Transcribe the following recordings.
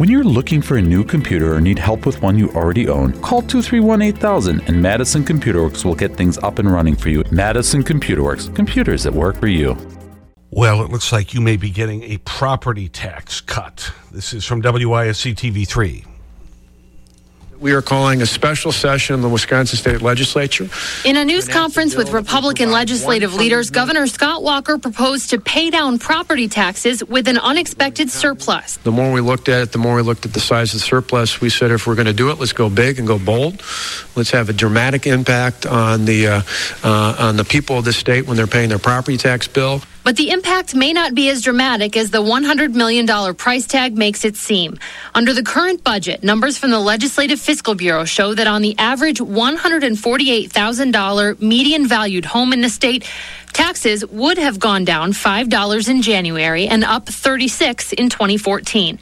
When you're looking for a new computer or need help with one you already own, call 231 8000 and Madison Computer Works will get things up and running for you. Madison Computer Works, computers that work for you. Well, it looks like you may be getting a property tax cut. This is from WISC TV 3. We are calling a special session in the Wisconsin State Legislature. In a news conference with Republican legislative leaders, Governor Scott Walker proposed to pay down property taxes with an unexpected surplus. The more we looked at it, the more we looked at the size of the surplus. We said if we're going to do it, let's go big and go bold. Let's have a dramatic impact on the uh, uh, on the people of the state when they're paying their property tax bill. But the impact may not be as dramatic as the $100 million price tag makes it seem. Under the current budget, numbers from the Legislative Fiscal Bureau show that on the average $148,000 median valued home in the state, taxes would have gone down $5 in January and up 36 in 2014.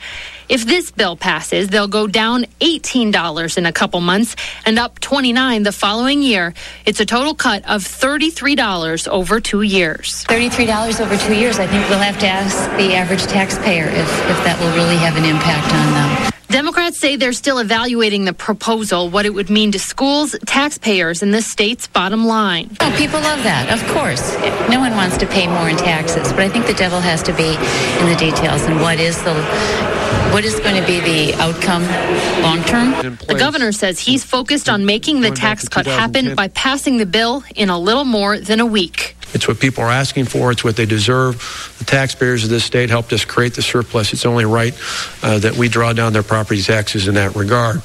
If this bill passes, they'll go down $18 in a couple months and up 29 the following year. It's a total cut of $33 over 2 years. $33 over 2 years, I think we'll have to ask the average taxpayer if if that will really have an impact on them. Democrats say they're still evaluating the proposal, what it would mean to schools, taxpayers, and the state's bottom line. Oh, people love that, of course. No one wants to pay more in taxes, but I think the devil has to be in the details and what is the what is going to be the outcome long term. The governor says he's focused on making the tax cut happen by passing the bill in a little more than a week. It's what people are asking for. It's what they deserve. The taxpayers of this state helped us create the surplus. It's only right uh, that we draw down their property taxes in that regard.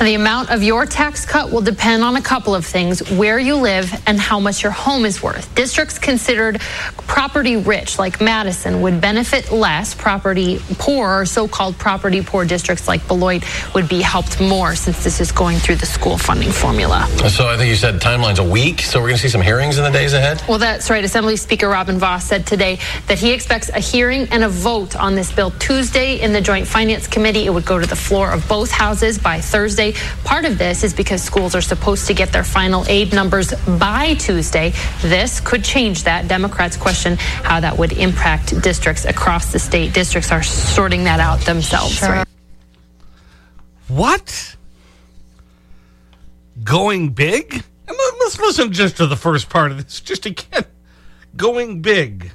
The amount of your tax cut will depend on a couple of things where you live and how much your home is worth. Districts considered property rich, like Madison, would benefit less. Property poor, or so called property poor districts like Beloit, would be helped more since this is going through the school funding formula. So I think you said timeline's a week, so we're going to see some hearings in the days ahead? Well, that's right. Assembly Speaker Robin Vos said today that he expects a hearing and a vote on this bill Tuesday in the Joint Finance Committee. It would go to the floor of both houses by Thursday. Part of this is because schools are supposed to get their final aid numbers by Tuesday. This could change that. Democrats question how that would impact districts across the state. Districts are sorting that out themselves. Right? What? Going big? Let's listen just to the first part of this, just again. Going big.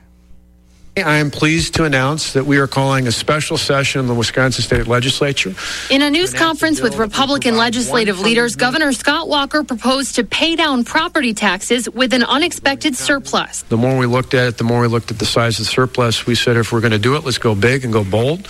I am pleased to announce that we are calling a special session in the Wisconsin State Legislature. In a news conference with Republican legislative leaders, Governor Scott Walker proposed to pay down property taxes with an unexpected surplus. The more we looked at it, the more we looked at the size of the surplus. We said if we're going to do it, let's go big and go bold.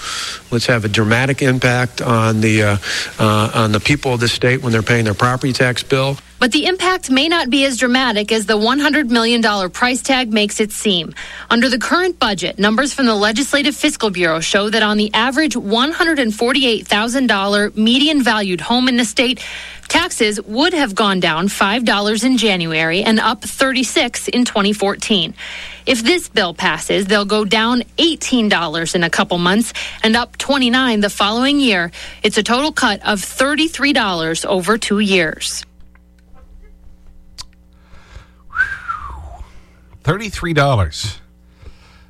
Let's have a dramatic impact on the uh, uh, on the people of the state when they're paying their property tax bill. But the impact may not be as dramatic as the $100 million price tag makes it seem. Under the current budget, numbers from the Legislative Fiscal Bureau show that on the average $148,000 median valued home in the state, taxes would have gone down $5 in January and up 36 in 2014. If this bill passes, they'll go down $18 in a couple months and up 29 the following year. It's a total cut of $33 over 2 years. $33.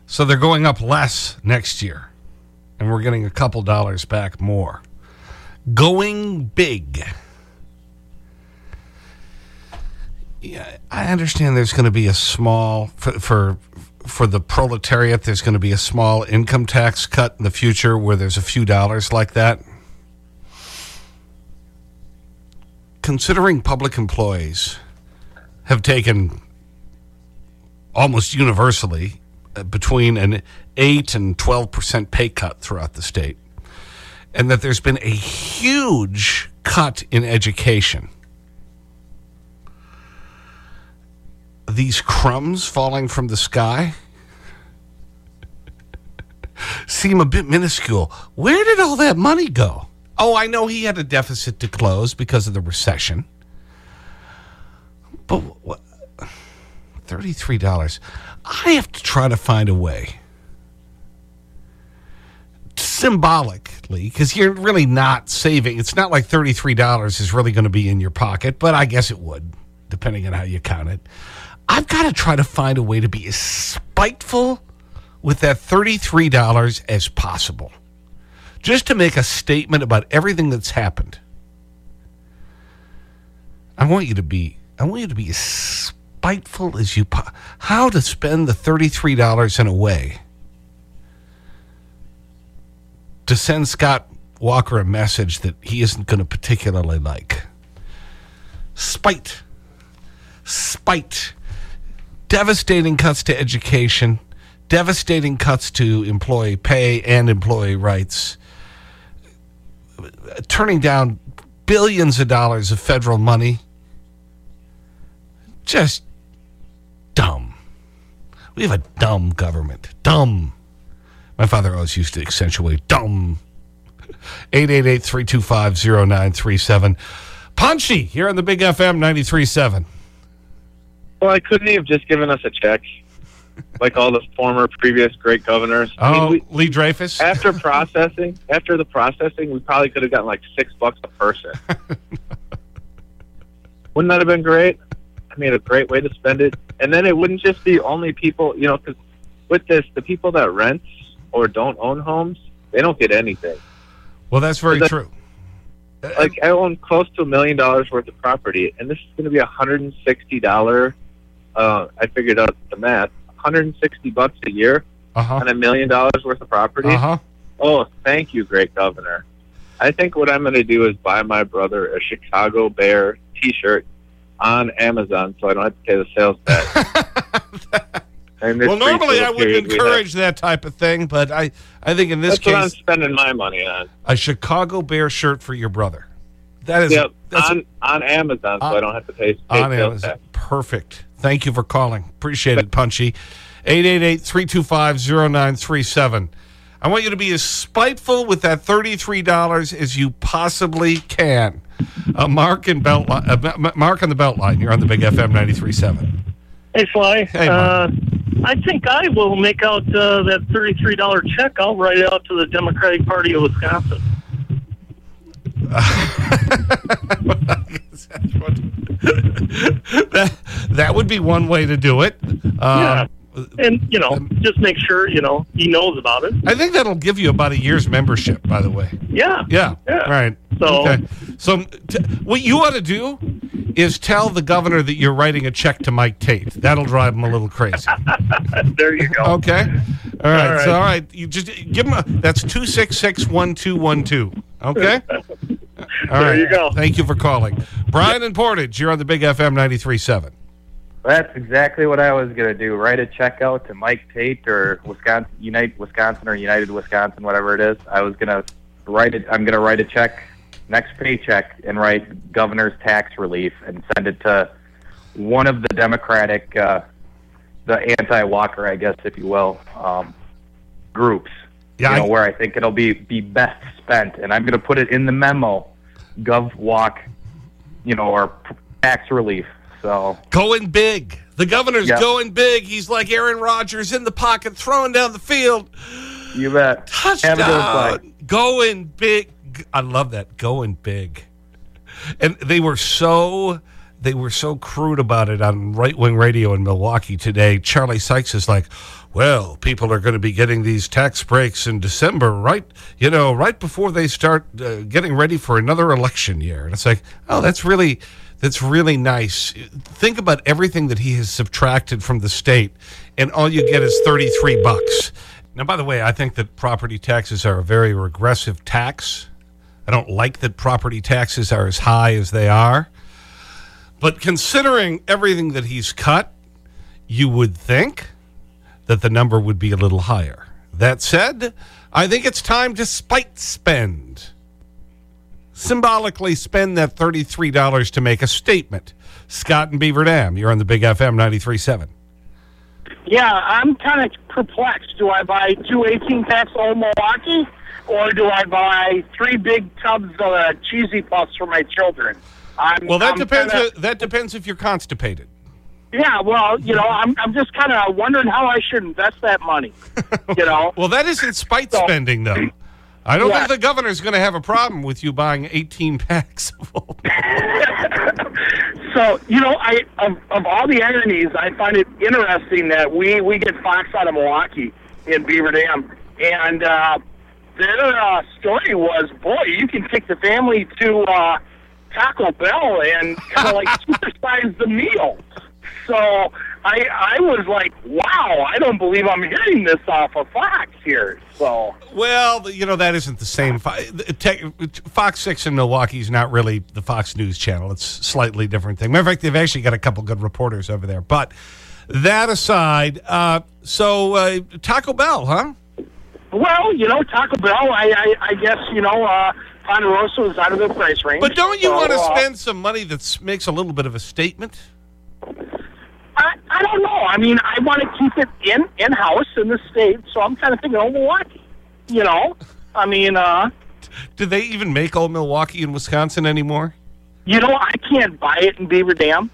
So they're going up less next year. And we're getting a couple dollars back more. Going big. Yeah, I understand there's going to be a small, for, for, for the proletariat, there's going to be a small income tax cut in the future where there's a few dollars like that. Considering public employees have taken almost universally uh, between an 8 and 12% pay cut throughout the state. And that there's been a huge cut in education. These crumbs falling from the sky seem a bit minuscule. Where did all that money go? Oh, I know he had a deficit to close because of the recession. But what? $33. I have to try to find a way, symbolically, because you're really not saving. It's not like $33 is really going to be in your pocket, but I guess it would, depending on how you count it. I've got to try to find a way to be as spiteful with that $33 as possible. just to make a statement about everything that's happened, I want you to be, I want you to be as spiteful as you, how to spend the $33 in a way to send Scott Walker a message that he isn't going to particularly like. Spite. Spite. Devastating cuts to education, devastating cuts to employee pay and employee rights, turning down billions of dollars of federal money. Just dumb. We have a dumb government. Dumb. My father always used to accentuate dumb. 888-325-0937. Punchy here on the Big FM 93.7. Well, I couldn't have just given us a check? like all the former previous great governors. Oh, I mean, oh, we, Lee Dreyfus? After processing, after the processing, we probably could have gotten like six bucks a person. Wouldn't that have been great? I mean, a great way to spend it. And then it wouldn't just be only people, you know, because with this, the people that rent or don't own homes, they don't get anything. Well, that's very true. Like I own close to a million dollars worth of property, and this is going to be a hundred and sixty dollar. Uh, I figured out the math: hundred and sixty bucks a year uh -huh. on a million dollars worth of property. Uh -huh. Oh, thank you, great governor. I think what I'm going to do is buy my brother a Chicago Bear T-shirt on Amazon, so I don't have to pay the sales tax. well, normally I wouldn't encourage that type of thing, but I, I think in this that's case. I'm spending my money on. A Chicago Bear shirt for your brother. That is yep, that's on, on Amazon, so I don't have to pay, pay on Amazon. Tax. Perfect. Thank you for calling. Appreciate it, Punchy. 888-325-0937. I want you to be as spiteful with that $33 as you possibly can. Uh, Mark, in Belt, uh, Mark on the Beltline. You're on the Big FM 93.7. Hey, Sly. Hey, uh, I think I will make out uh, that $33 check. I'll write it out to the Democratic Party of Wisconsin. that, that would be one way to do it. Uh, yeah. And, you know, just make sure, you know, he knows about it. I think that'll give you about a year's membership, by the way. Yeah. Yeah. yeah. Right. So, okay. so what you ought to do is tell the governor that you're writing a check to Mike Tate. That'll drive him a little crazy. there you go. Okay. All right. All right. So, all right. You just give him a, that's 266 1212. Okay. All there right. you go. Thank you for calling. Brian and Portage, you're on the Big FM 93.7. That's exactly what I was going to do. Write a check out to Mike Tate or Wisconsin, Unite Wisconsin or United Wisconsin, whatever it is. I was going to write it. I'm going to write a check next paycheck and write governor's tax relief and send it to one of the Democratic, uh, the anti-Walker, I guess, if you will, um, groups. Yeah, you know, I, where I think it'll be be best spent, and I'm going to put it in the memo, Gov Walk, you know, or tax relief. So going big. The governor's Yep. going big. He's like Aaron Rodgers in the pocket, throwing down the field. you bet. Have a good one, Sly. Touchdown. Going big. I love that. Going big. And they were so they were so crude about it on right wing radio in Milwaukee today. Charlie Sykes is like, well, people are going to be getting these tax breaks in December, right? You know, right before they start uh, getting ready for another election year. And it's like, oh, that's really, that's really nice. Think about everything that he has subtracted from the state, and all you get is 33 bucks. Now, by the way, I think that property taxes are a very regressive tax. I don't like that property taxes are as high as they are. But considering everything that he's cut, you would think that the number would be a little higher. That said, I think it's time to spite spend. Symbolically spend that $33 to make a statement. Scott and Beaver Dam, you're on the Big FM 93.7. Yeah, I'm kind of perplexed. Do I buy two 18 packs of Milwaukee, or do I buy three big tubs of uh, cheesy puffs for my children? I'm, Well, that I'm depends, kinda- that depends if you're constipated. yeah, well, you know, I'm I'm just kind of wondering how I should invest that money. You know, Well, that isn't spite So- spending, though. I don't Yeah. think the governor's going to have a problem with you buying 18 packs of Old so you know, I of, of all the ironies, I find it interesting that we we get Fox out of Milwaukee in Beaver Dam, and uh, their uh, story was, boy, you can take the family to uh, Taco Bell and kind of like supersize the meal. So I I was like, wow, I don't believe I'm hearing this off of Fox here. So Well, you know, that isn't the same. Fox 6 in Milwaukee is not really the Fox News channel. It's a slightly different thing. Matter of fact, they've actually got a couple good reporters over there. But that aside, uh, so uh, Taco Bell, huh? Well, you know, Taco Bell, I I, I guess you know. uh Ponderosa is out of their price range. But don't you So, want to uh, spend some money that makes a little bit of a statement? I, I don't know. I mean, I want to keep it in in house in the state, so I'm kind of thinking, oh, Milwaukee. You know, I mean, uh, Do they even make Old Milwaukee in Wisconsin anymore? you know, I can't buy it in Beaver Dam.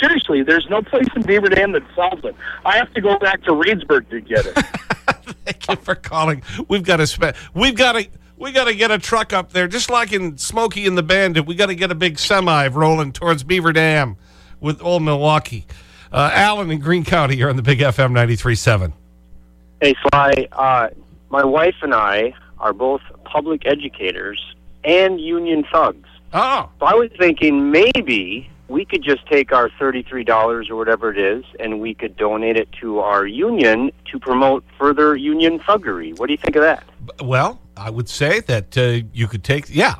Seriously, there's no place in Beaver Dam that sells it. I have to go back to Reedsburg to get it. Thank you for calling. We've got to spend. We've got to. We got to get a truck up there, just like in Smokey and the Bandit. We got to get a big semi rolling towards Beaver Dam with Old Milwaukee. Uh, Alan in Green County, you're on the Big FM 93.7. Hey, Sly. Uh, my wife and I are both public educators and union thugs. Oh. So I was thinking maybe we could just take our $33 or whatever it is and we could donate it to our union to promote further union thuggery. What do you think of that? Well, I would say that uh, you could take, yeah,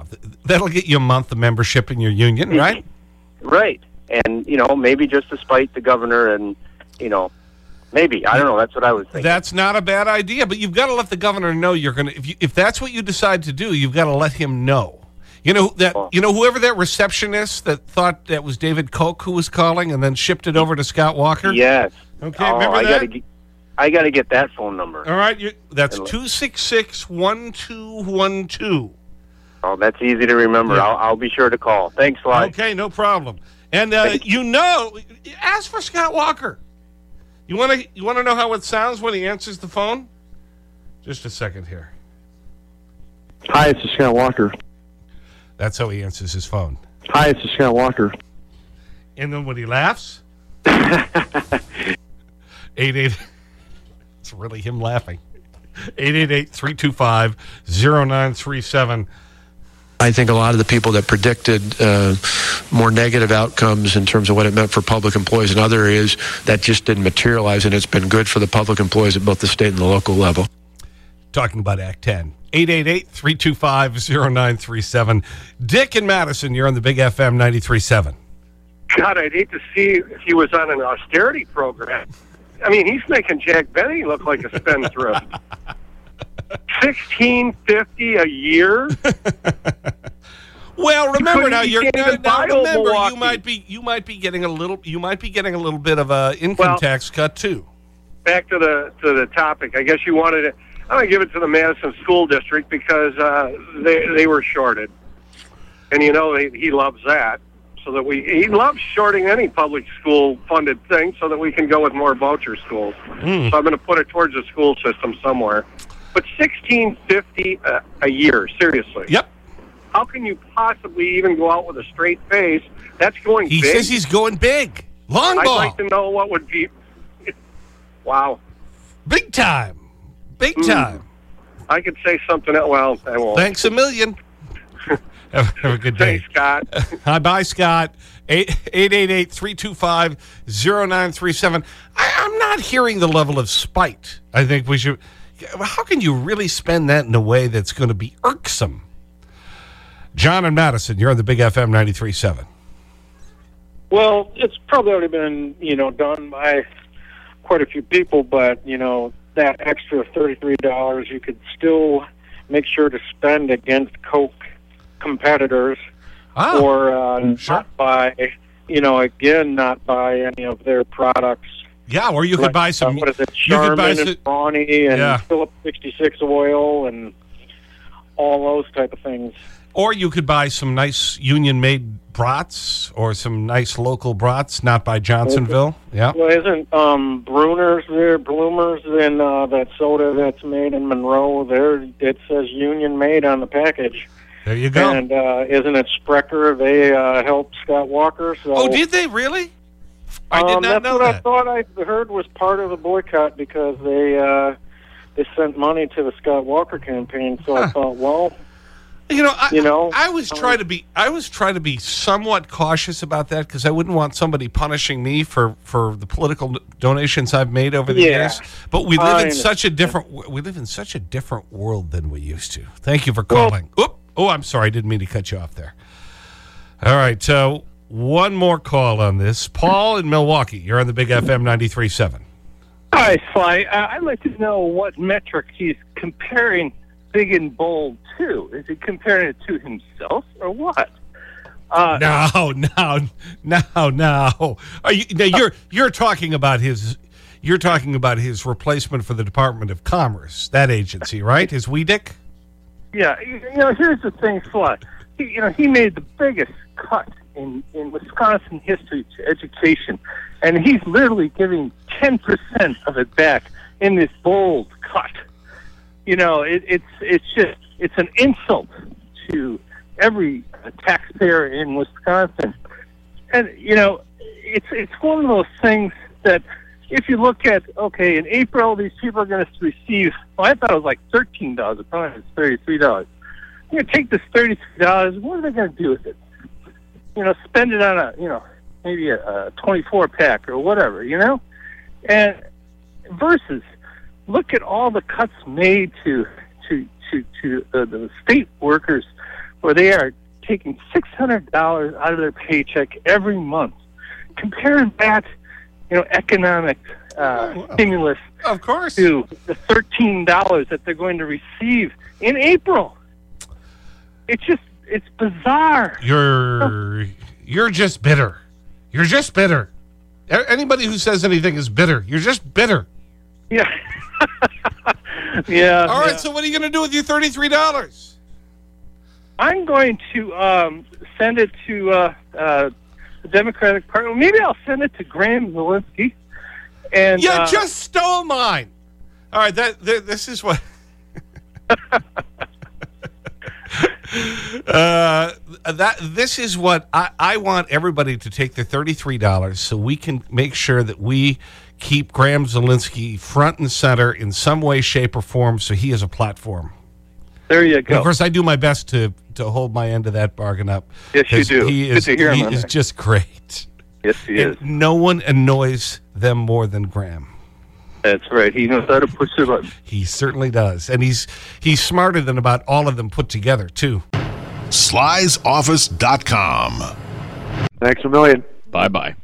that'll get you a month of membership in your union, right? Right. And, you know, maybe just to spite the governor and, you know, maybe. I don't know. That's what I was thinking. That's not a bad idea, but you've got to let the governor know you're going to, if, you, if that's what you decide to do, you've got to let him know. You know, that, you know, whoever that receptionist that thought that was David Koch who was calling and then shipped it over to Scott Walker? Yes. Okay, Oh, remember I that? Gotta get, I got to get that phone number. All right, you, that's 266 1212. Oh, that's easy to remember. Yeah. I'll, I'll be sure to call. Thanks, Sly. Okay, no problem. And uh, you know, ask for Scott Walker. You want to you want to know how it sounds when he answers the phone? Just a second here. Hi, it's Scott Walker. That's how he answers his phone. Hi, it's Scott Walker. And then when he laughs, eight eight. It's really him laughing. 888-325-0937. I think a lot of the people that predicted uh, more negative outcomes in terms of what it meant for public employees and other areas, that just didn't materialize, and it's been good for the public employees at both the state and the local level. Talking about Act 10. 888-325-0937. Dick and Madison, you're on the Big FM 93.7. God, I'd hate to see if he was on an austerity program. I mean, he's making Jack Benny look like a spendthrift. Sixteen fifty a year. Well, remember now you you're now, now remember you might be you might be getting a little you might be getting a little bit of a income Well- tax cut too. Back to the to the topic. I guess you wanted it. I'm gonna give it to the Madison School District because uh, they they were shorted, and you know he, he loves that. So that we he loves shorting any public school funded thing, so that we can go with more voucher schools. Hmm. So I'm going to put it towards the school system somewhere. But sixteen fifty a, a year, seriously. Yep. How can you possibly even go out with a straight face? That's going He big. says he's going big. Long ball. I'd like to know what would be. Wow. Big time. Big Mm. time. I could say something else. Well, I won't. Thanks a million. have, have a good day. Thanks, Scott. Hi, bye, Scott. 888-325-0937. I'm not hearing the level of spite. I think we should. How can you really spend that in a way that's going to be irksome? John and Madison, you're on the Big FM 93.7. Well, it's probably already been, you know, done by quite a few people, but, you know, that extra $33, you could still make sure to spend against Koch competitors Ah, or uh, not buy, you know, again, not buy any of their products. Yeah, or you could Like, buy some. Uh, what is it, you could buy Charmin some- and Brawny and Yeah. Phillips 66 oil and all those type of things. Or you could buy some nice union-made brats or some nice local brats, not by Johnsonville. Yeah. Well, isn't um, Bruner's there, Blumers, and uh, that soda that's made in Monroe? There, it says Union Made on the package. There you go. And uh, isn't it Sprecher? They uh, helped Scott Walker. So, Oh, did they really? I did um, not that's know what I that. thought I heard was part of the boycott because they uh, they sent money to the Scott Walker campaign. So I thought, well, You know, I, You know, I was um, trying to be I was trying to be somewhat cautious about that because I wouldn't want somebody punishing me for for the political donations I've made over the Yeah. years. But we live I in understand. such a different we live in such a different world than we used to. Thank you for calling. Oop. Oh, I'm sorry. I didn't mean to cut you off there. All right. So one more call on this. Paul in Milwaukee. You're on the Big FM 93.7. Hi, Sly. Uh, I'd like to know what metric he's comparing big and bold to. Is he comparing it to himself or what? Uh, no, no, no, no. Are you, now you're, you're talking about his, you're talking about his replacement for the Department of Commerce, that agency, right? His WEDIC? Yeah, you you know, here's the thing, Sly. He, you know, he made the biggest cut in, in Wisconsin history to education, and he's literally giving 10% of it back in this bold cut. You know, it, it's it's just it's an insult to every taxpayer in Wisconsin, and you know, it's it's one of those things that if you look at okay, in April these people are going to receive. Well, I thought it was like thirteen dollars. Apparently, it's thirty three dollars. To take this thirty three dollars. What are they going to do with it? You know, spend it on a you know maybe a, a twenty four pack or whatever. You know, and versus look at all the cuts made to to to to uh, the state workers, where they are taking six hundred dollars out of their paycheck every month. Comparing that, you know, economic uh, stimulus, of course, to the thirteen dollars that they're going to receive in April. It's just it's bizarre. You're, you're just bitter. You're just bitter. Anybody who says anything is bitter. You're just bitter. Yeah. yeah. All right, yeah. so what are you going to do with your $33? I'm going to um, send it to uh, uh, the Democratic Party. Maybe I'll send it to Graeme Zielinski. And You uh, just stole mine. All right, that, th this is what. uh, that this is what I, I want everybody to take the $33 so we can make sure that we keep Graeme Zielinski front and center in some way, shape, or form so he has a platform. There you And go. of course, I do my best to, to hold my end of that bargain up. Yes, you do. He Good is, to hear him he is just great. Yes, he And is. No one annoys them more than Graeme. That's right. He knows how to push the button. He certainly does. And he's, he's smarter than about all of them put together, too. Sly'sOffice.com. Thanks a million. Bye bye.